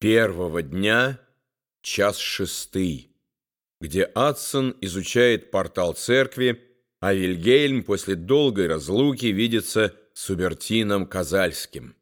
Первого дня, час шестый, где Адсон изучает портал церкви, а Вильгельм после долгой разлуки видится с Убертином Казальским.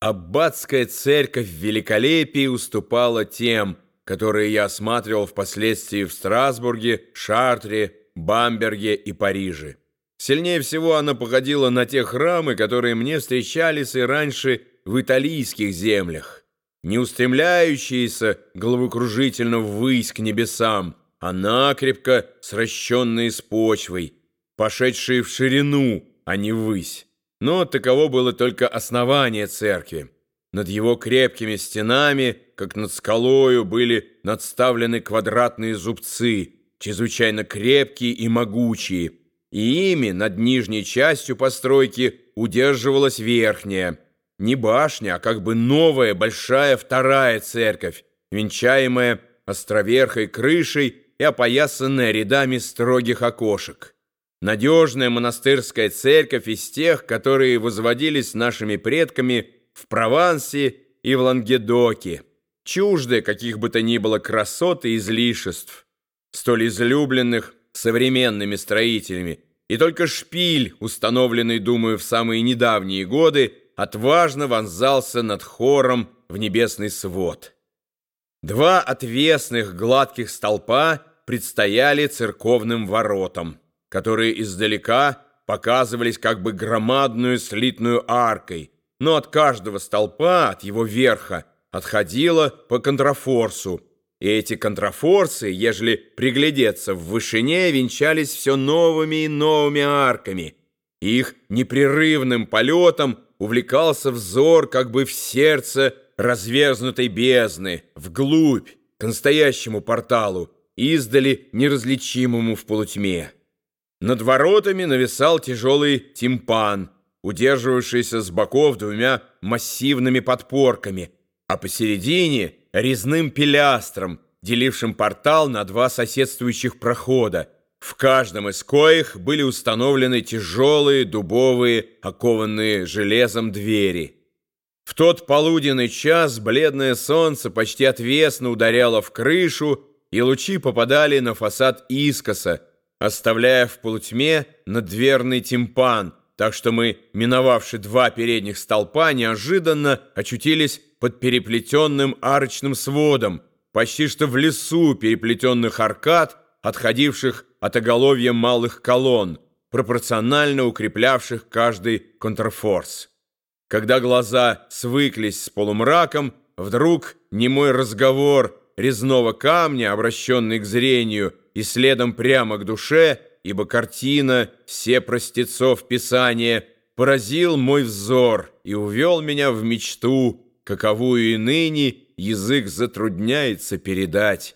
Аббатская церковь в великолепии уступала тем, которые я осматривал впоследствии в Страсбурге, Шартре, Бамберге и Париже. Сильнее всего она походила на те храмы, которые мне встречались и раньше в италийских землях, не устремляющиеся головокружительно ввысь к небесам, а накрепко сращенные с почвой, пошедшие в ширину, а не ввысь. Но таково было только основание церкви. Над его крепкими стенами, как над скалою, были надставлены квадратные зубцы, чрезвычайно крепкие и могучие, и ими над нижней частью постройки удерживалась верхняя, не башня, а как бы новая большая вторая церковь, венчаемая островерхой крышей и опоясанная рядами строгих окошек. Надежная монастырская церковь из тех, которые возводились нашими предками в Провансе и в Лангедоке, чуждая каких бы то ни было красот и излишеств, столь излюбленных современными строителями, и только шпиль, установленный, думаю, в самые недавние годы, отважно вонзался над хором в небесный свод. Два отвесных гладких столпа предстояли церковным воротам, которые издалека показывались как бы громадную слитную аркой, но от каждого столпа, от его верха, отходило по контрафорсу, и эти контрафорсы, ежели приглядеться в вышине, венчались все новыми и новыми арками. Их непрерывным полетом увлекался взор как бы в сердце разверзнутой бездны, вглубь, к настоящему порталу, издали неразличимому в полутьме. Над воротами нависал тяжелый тимпан, удерживавшийся с боков двумя массивными подпорками, а посередине — резным пилястром, делившим портал на два соседствующих прохода, в каждом из коих были установлены тяжелые дубовые, окованные железом двери. В тот полуденный час бледное солнце почти отвесно ударяло в крышу, и лучи попадали на фасад искоса, оставляя в полутьме надверный тимпан, так что мы, миновавши два передних столпа, неожиданно очутились под переплетенным арочным сводом, почти что в лесу переплетенных аркад, отходивших от оголовья малых колонн, пропорционально укреплявших каждый контрфорс. Когда глаза свыклись с полумраком, вдруг немой разговор резного камня, обращенный к зрению и следом прямо к душе, ибо картина «Все простецов Писания» поразил мой взор и увел меня в мечту, каковую и ныне язык затрудняется передать.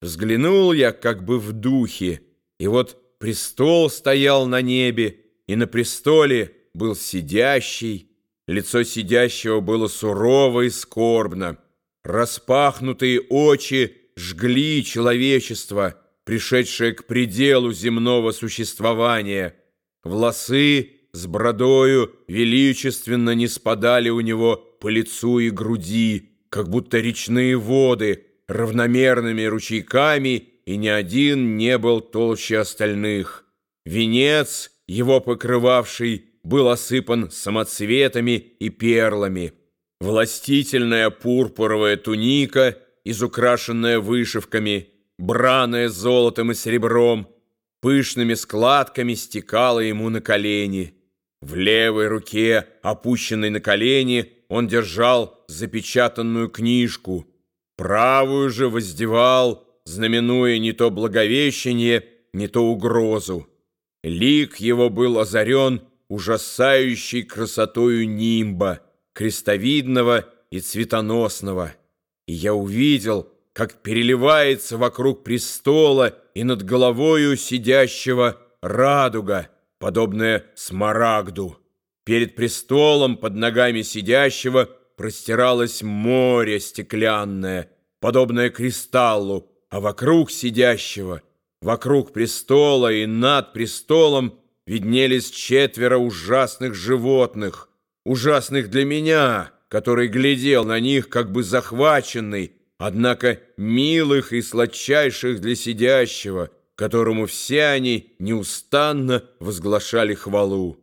Взглянул я как бы в духе, и вот престол стоял на небе, и на престоле был сидящий, лицо сидящего было сурово и скорбно, распахнутые очи жгли человечество, пришедшее к пределу земного существования, волосы с бродою величественно не спадали у него по лицу и груди, как будто речные воды, равномерными ручейками, и ни один не был толще остальных. Венец, его покрывавший, был осыпан самоцветами и перлами. Властительная пурпуровая туника, изукрашенная вышивками, браная золотом и серебром, пышными складками стекала ему на колени. В левой руке, опущенной на колени, он держал запечатанную книжку. Правую же воздевал, знаменуя не то благовещение, не то угрозу. Лик его был озарен ужасающей красотою нимба, крестовидного и цветоносного. И я увидел, как переливается вокруг престола и над головою сидящего радуга — подобное смарагду. Перед престолом под ногами сидящего простиралось море стеклянное, подобное кристаллу, а вокруг сидящего, вокруг престола и над престолом виднелись четверо ужасных животных, ужасных для меня, который глядел на них, как бы захваченный, однако милых и сладчайших для сидящего, которому все они неустанно возглашали хвалу.